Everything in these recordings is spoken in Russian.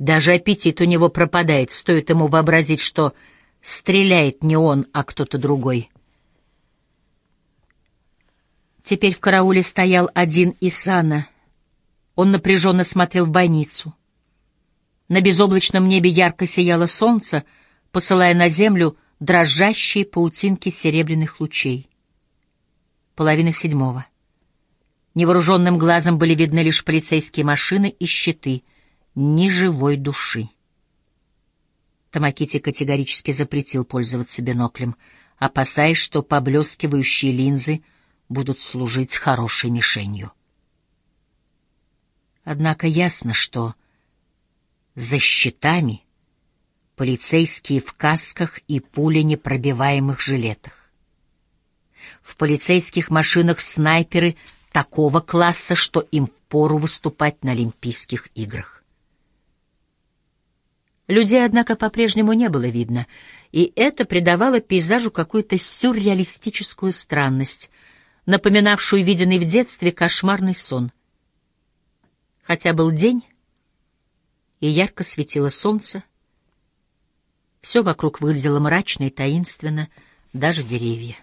Даже аппетит у него пропадает, стоит ему вообразить, что стреляет не он, а кто-то другой. Теперь в карауле стоял один Исана. Он напряженно смотрел в бойницу. На безоблачном небе ярко сияло солнце, посылая на землю дрожащие паутинки серебряных лучей. Половина седьмого. Невооруженным глазом были видны лишь полицейские машины и щиты. Ни живой души. Тамакити категорически запретил пользоваться биноклем, опасаясь, что поблескивающие линзы будут служить хорошей мишенью. Однако ясно, что за щитами полицейские в касках и пуленепробиваемых жилетах. В полицейских машинах снайперы такого класса, что им впору выступать на Олимпийских играх. Людей, однако, по-прежнему не было видно, и это придавало пейзажу какую-то сюрреалистическую странность, напоминавшую виденный в детстве кошмарный сон. Хотя был день, и ярко светило солнце, все вокруг выглядело мрачно и таинственно, даже деревья.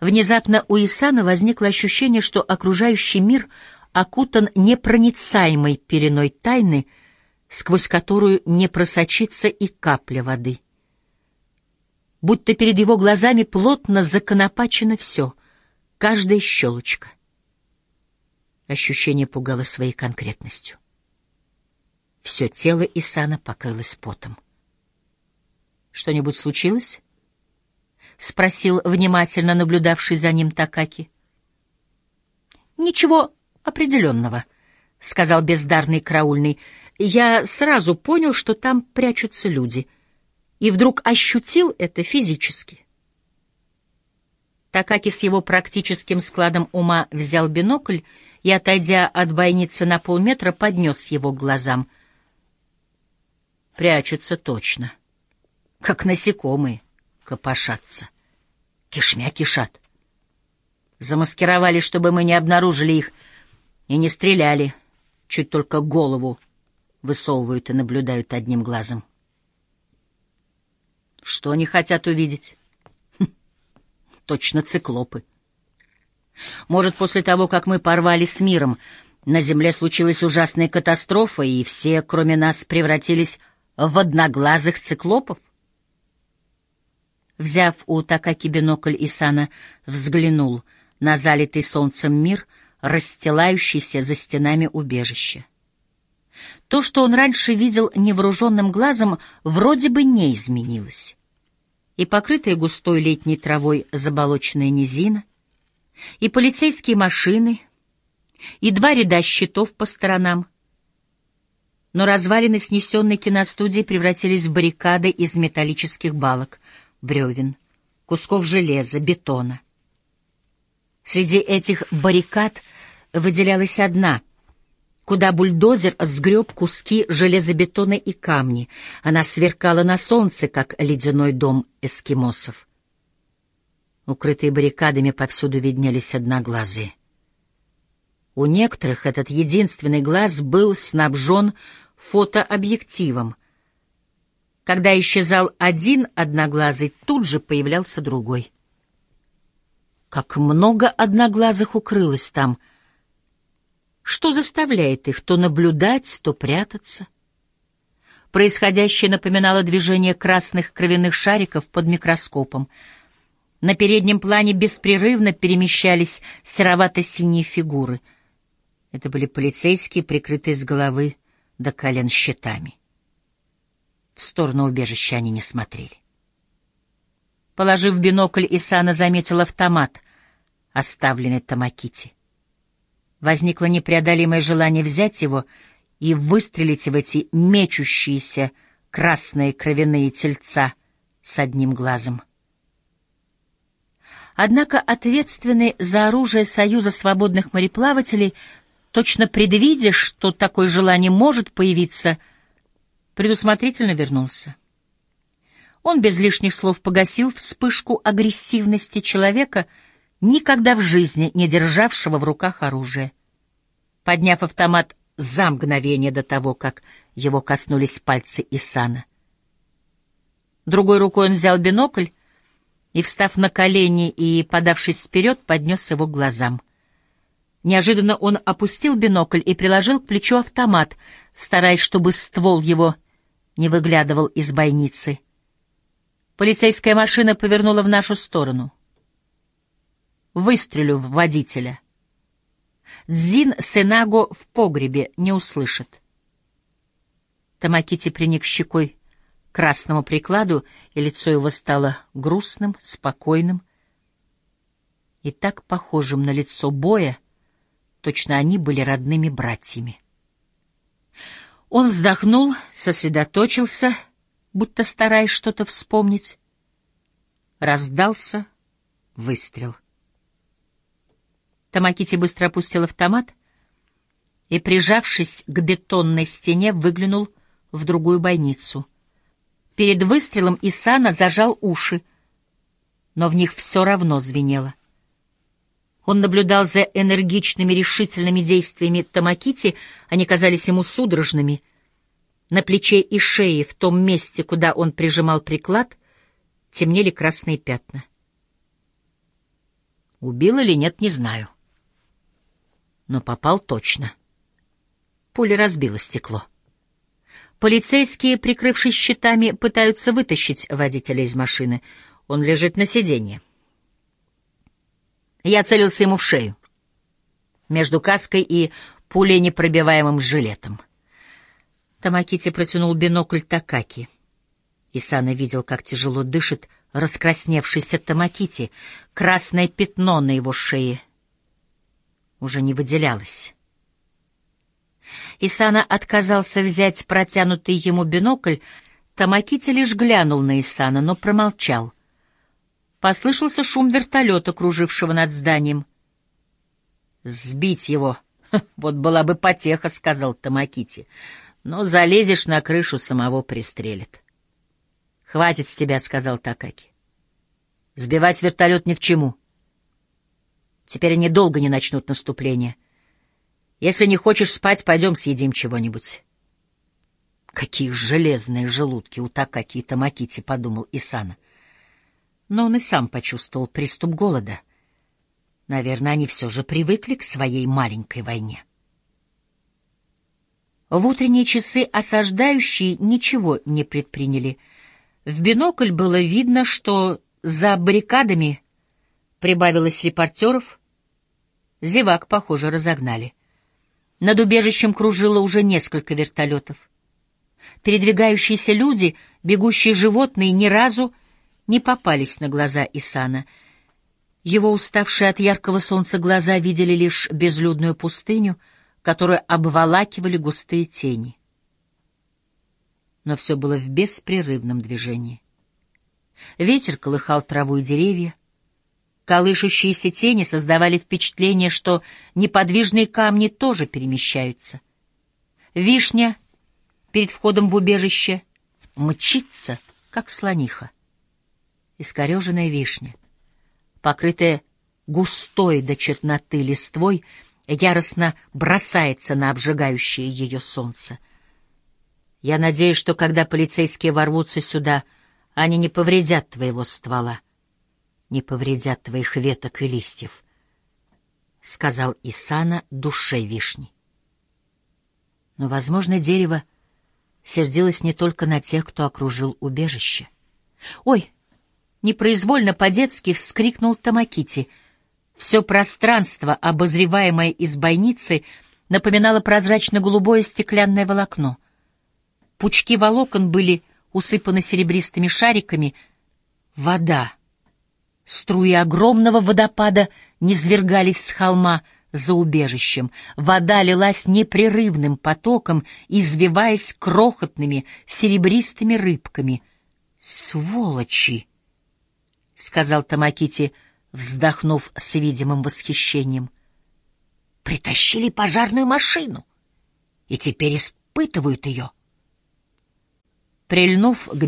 Внезапно у Исана возникло ощущение, что окружающий мир окутан непроницаемой пеленой тайны, сквозь которую не просочится и капля воды. Будто перед его глазами плотно законопачено все, каждая щелочка. Ощущение пугало своей конкретностью. Все тело Исана покрылось потом. «Что-нибудь случилось?» — спросил внимательно наблюдавший за ним Такаки. «Ничего определенного», — сказал бездарный караульный. «Я сразу понял, что там прячутся люди, и вдруг ощутил это физически». Такаки с его практическим складом ума взял бинокль и, отойдя от бойницы на полметра, поднес его к глазам. «Прячутся точно, как насекомые» копошатся. Кишмя кишат. Замаскировали, чтобы мы не обнаружили их, и не стреляли, чуть только голову высовывают и наблюдают одним глазом. Что они хотят увидеть? Хм, точно циклопы. Может, после того, как мы порвали с миром, на Земле случилась ужасная катастрофа, и все, кроме нас, превратились в одноглазых циклопов? Взяв у Такаки бинокль, Исана взглянул на залитый солнцем мир, расстилающийся за стенами убежища. То, что он раньше видел невооруженным глазом, вроде бы не изменилось. И покрытая густой летней травой заболоченная низина, и полицейские машины, и два ряда щитов по сторонам. Но развалины снесенной киностудии превратились в баррикады из металлических балок — бревен, кусков железа, бетона. Среди этих баррикад выделялась одна, куда бульдозер сгреб куски железобетона и камни. Она сверкала на солнце, как ледяной дом эскимосов. Укрытые баррикадами повсюду виднелись одноглазые. У некоторых этот единственный глаз был снабжен фотообъективом, когда исчезал один одноглазый, тут же появлялся другой. Как много одноглазых укрылось там! Что заставляет их то наблюдать, то прятаться? Происходящее напоминало движение красных кровяных шариков под микроскопом. На переднем плане беспрерывно перемещались серовато-синие фигуры. Это были полицейские, прикрытые с головы до колен щитами. В сторону убежища они не смотрели. Положив бинокль, Исана заметил автомат, оставленный Тамакити. Возникло непреодолимое желание взять его и выстрелить в эти мечущиеся красные кровяные тельца с одним глазом. Однако ответственный за оружие Союза свободных мореплавателей, точно предвидя, что такое желание может появиться, — предусмотрительно вернулся. Он без лишних слов погасил вспышку агрессивности человека, никогда в жизни не державшего в руках оружие. Подняв автомат за мгновение до того, как его коснулись пальцы Исана. Другой рукой он взял бинокль и, встав на колени и подавшись вперед, поднес его к глазам. Неожиданно он опустил бинокль и приложил к плечу автомат, стараясь, чтобы ствол его не выглядывал из бойницы. Полицейская машина повернула в нашу сторону. Выстрелю в водителя. Дзин Сенаго в погребе не услышит. Тамакити приник щекой к красному прикладу, и лицо его стало грустным, спокойным и так похожим на лицо боя, точно они были родными братьями. Он вздохнул, сосредоточился, будто стараясь что-то вспомнить. Раздался выстрел. Тамакити быстро опустил автомат и, прижавшись к бетонной стене, выглянул в другую бойницу. Перед выстрелом Исана зажал уши, но в них все равно звенело. Он наблюдал за энергичными, решительными действиями Тамакити, они казались ему судорожными. На плече и шее, в том месте, куда он прижимал приклад, темнели красные пятна. Убил или нет, не знаю. Но попал точно. Пуля разбила стекло. Полицейские, прикрывшись щитами, пытаются вытащить водителя из машины. Он лежит на сиденье. Я целился ему в шею, между каской и пуленепробиваемым жилетом. Тамакити протянул бинокль Такаки. Исана видел, как тяжело дышит раскрасневшийся Тамакити. Красное пятно на его шее уже не выделялось. Исана отказался взять протянутый ему бинокль, Тамакити лишь глянул на Исана, но промолчал — Послышался шум вертолета, кружившего над зданием. «Сбить его! Вот была бы потеха», — сказал Тамакити. «Но залезешь на крышу, самого пристрелит». «Хватит с тебя», — сказал Такаки. «Сбивать вертолет ни к чему. Теперь они долго не начнут наступление. Если не хочешь спать, пойдем съедим чего-нибудь». «Какие железные желудки у Такаки и Тамакити», — подумал Исана но он и сам почувствовал приступ голода. Наверное, они все же привыкли к своей маленькой войне. В утренние часы осаждающие ничего не предприняли. В бинокль было видно, что за баррикадами прибавилось репортеров. Зевак, похоже, разогнали. Над убежищем кружило уже несколько вертолетов. Передвигающиеся люди, бегущие животные ни разу не попались на глаза Исана. Его уставшие от яркого солнца глаза видели лишь безлюдную пустыню, которую обволакивали густые тени. Но все было в беспрерывном движении. Ветер колыхал траву и деревья. Колышущиеся тени создавали впечатление, что неподвижные камни тоже перемещаются. Вишня перед входом в убежище мчится, как слониха искореженная вишня, покрытая густой до черноты листвой, яростно бросается на обжигающее ее солнце. Я надеюсь, что когда полицейские ворвутся сюда, они не повредят твоего ствола, не повредят твоих веток и листьев, — сказал Исана душе вишни. Но, возможно, дерево сердилось не только на тех, кто окружил убежище. «Ой!» Непроизвольно по-детски вскрикнул Тамакити. Все пространство, обозреваемое из бойницы, напоминало прозрачно-голубое стеклянное волокно. Пучки волокон были усыпаны серебристыми шариками. Вода. Струи огромного водопада низвергались с холма за убежищем. Вода лилась непрерывным потоком, извиваясь крохотными серебристыми рыбками. «Сволочи!» — сказал Тамакити, вздохнув с видимым восхищением. «Притащили пожарную машину и теперь испытывают ее». Прильнув к